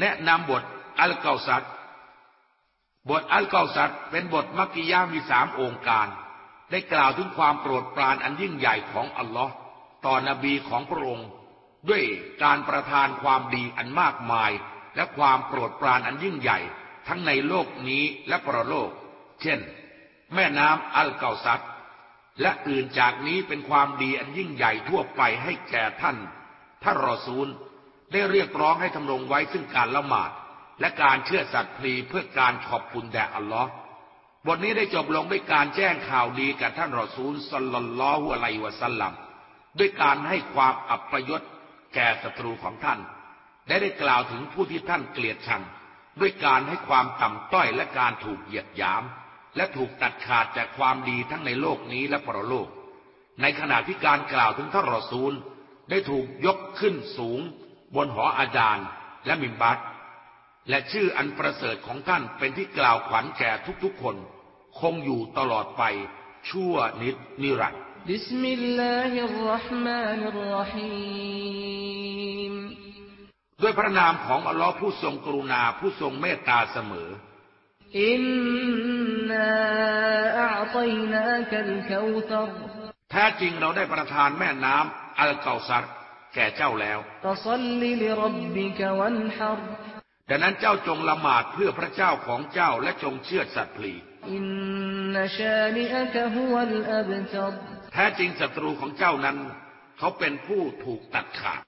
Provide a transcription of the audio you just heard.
แนะนำบทอัลกาซัดบทอัลกาซัดเป็นบทมักกิยามีสามองค์การ ได้กล่าวถึงความโปรดปรานอันยิ่งใหญ่ของอัลลอฮ์ต่อนบีของพระองค์ ด้วยการประทานความดีอันมากมาย และความโปรดปรานอันยิ่งใหญ่ ทั้งในโลกนี้และปรโลก เช่น แม่น้ำอัลกาซัดและอื่นจากนี้เป็นความดีอันยิ่งใหญ่ทั่วไปให้แก่ท่านท่านรอซูล ได้เรียกร้องให้ทำรงไว้ซึ่งการละหมาด และการเชื่อสัตย์พลีเพื่อการขอบคุณแด่อัลลอฮ์บทนี้ได้จบลงด้วยการแจ้งข่าวดีกับท่านรอซูลสัลลัลลอฮุอะลัยวะสัลลัมด้วยการให้ความอัปยศแก่ศัตรูของท่านได้ได้กล่าวถึงผู้ที่ท่านเกลียดชัง ด้วยการให้ความต่ำต้อยและการถูกเหยียดหยาม และถูกตัดขาดจากความดีทั้งในโลกนี้และปรโลก ในขณะที่การกล่าวถึงท่านรอซูล ได้ถูกยกขึ้นสูง บนหออาจารย์และมิมบัรและชื่ออันประเสริฐของท่านเป็นที่กล่าวขวัญแก่ทุกๆคน คงอยู่ตลอดไปชั่วนิดนิรันดร์بسم الله الرحمن الرحيم ด้วยพระนามของอัลลอฮ์ผู้ทรงกรุณาผู้ทรงเมตตาเสมอ إنนาอัตัยนาคัลคาวซัรแท้จริงเราได้ประทานแม่น้ำอัลกาซัร แก่เจ้าแล้ว ดังนั้นเจ้าจงละหมาดเพื่อพระเจ้าของเจ้าและจงเชื่อสัตย์พลีแท้จริงศัตรูของเจ้านั้น เขาเป็นผู้ถูกตัดขาด